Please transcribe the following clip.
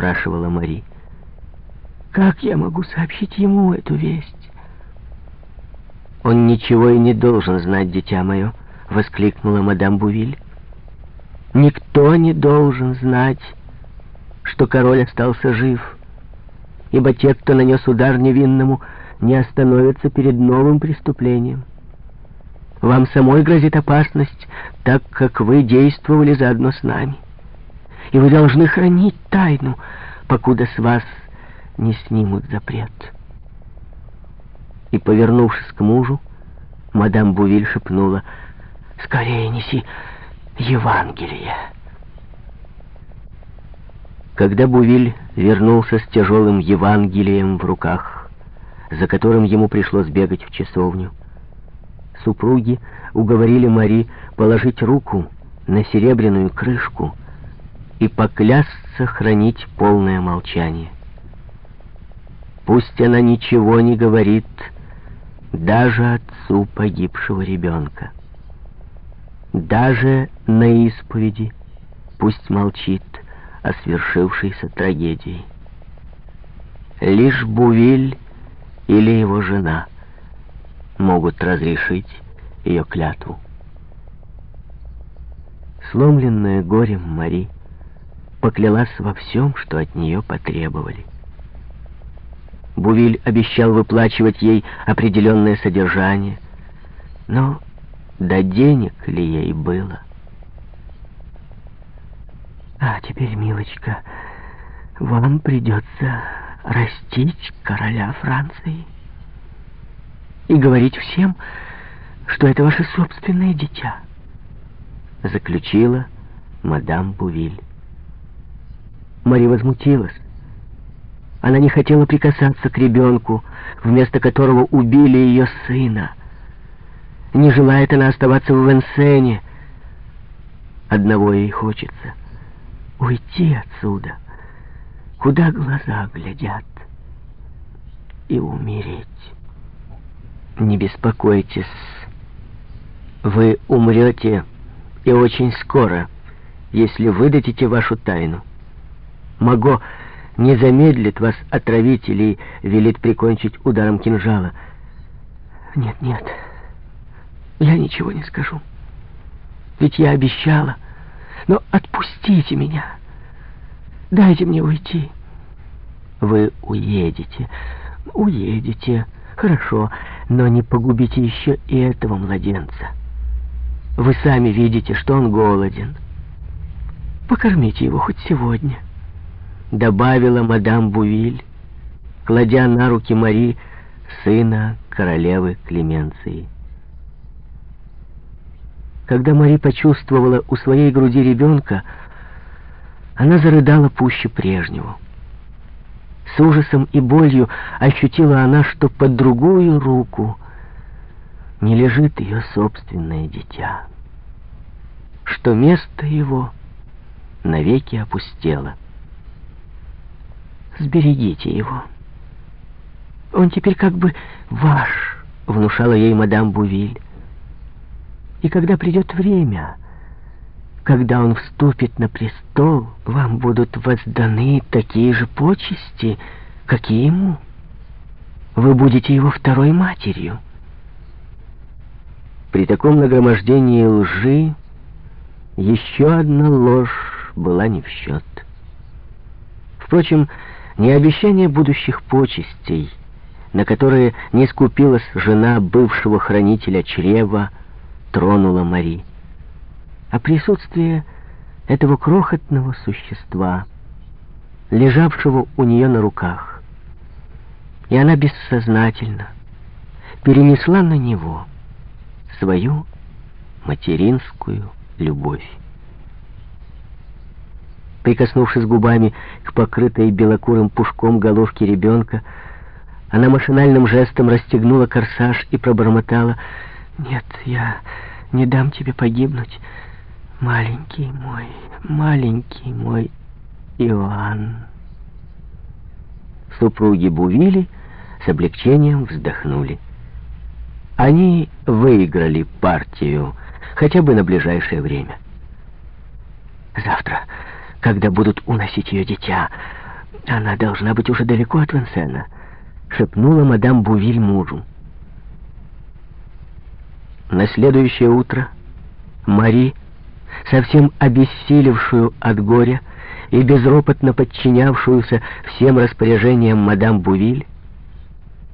спрашивала Мари. «Как я могу сообщить ему эту весть?» «Он ничего и не должен знать, дитя мое», — воскликнула мадам Бувиль. «Никто не должен знать, что король остался жив, ибо те, кто нанес удар невинному, не остановятся перед новым преступлением. Вам самой грозит опасность, так как вы действовали заодно с нами. И вы должны хранить тайну, покуда с вас не снимут запрет. И, повернувшись к мужу, мадам Бувиль шепнула, «Скорее неси Евангелие». Когда Бувиль вернулся с тяжелым Евангелием в руках, за которым ему пришлось бегать в часовню, супруги уговорили Мари положить руку на серебряную крышку и поклясться хранить полное молчание. Пусть она ничего не говорит даже отцу погибшего ребенка. Даже на исповеди пусть молчит о свершившейся трагедии. Лишь Бувиль или его жена могут разрешить ее клятву. Сломленная горем Мари поклялась во всем, что от нее потребовали. Бувиль обещал выплачивать ей определенное содержание, но до денег ли ей было? А теперь, милочка, вам придется растить короля Франции и говорить всем, что это ваше собственное дитя, заключила мадам Бувиль. Мари возмутилась. Она не хотела прикасаться к ребенку, вместо которого убили ее сына. Не желает она оставаться в Венсене. Одного ей хочется — уйти отсюда, куда глаза глядят, и умереть. Не беспокойтесь, вы умрете, и очень скоро, если выдадите вашу тайну. Маго не замедлит вас отравить или велит прикончить ударом кинжала. Нет, нет, я ничего не скажу. Ведь я обещала. Но отпустите меня. Дайте мне уйти. Вы уедете. Уедете. Хорошо, но не погубите еще и этого младенца. Вы сами видите, что он голоден. Покормите его хоть сегодня добавила мадам Бувиль, кладя на руки Мари сына королевы Клеменции. Когда Мари почувствовала у своей груди ребенка, она зарыдала пуще прежнего. С ужасом и болью ощутила она, что под другую руку не лежит ее собственное дитя, что место его навеки опустело. Сберегите его. Он теперь как бы ваш, внушала ей мадам Бувиль. И когда придет время, когда он вступит на престол, вам будут возданы такие же почести, как и ему. Вы будете его второй матерью. При таком нагромождении лжи еще одна ложь была не в счет. Впрочем, не обещание будущих почестей, на которые не скупилась жена бывшего хранителя чрева, тронула Мари, а присутствие этого крохотного существа, лежавшего у нее на руках. И она бессознательно перенесла на него свою материнскую любовь. Прикоснувшись губами к покрытой белокурым пушком головке ребенка, она машинальным жестом расстегнула корсаж и пробормотала «Нет, я не дам тебе погибнуть, маленький мой, маленький мой Иоанн». Супруги Бувили с облегчением вздохнули. Они выиграли партию хотя бы на ближайшее время. Завтра когда будут уносить ее дитя, Она должна быть уже далеко от Венсена, шепнула мадам Бувиль мужу. На следующее утро Мари, совсем обессилевшую от горя и безропотно подчинявшуюся всем распоряжениям мадам Бувиль,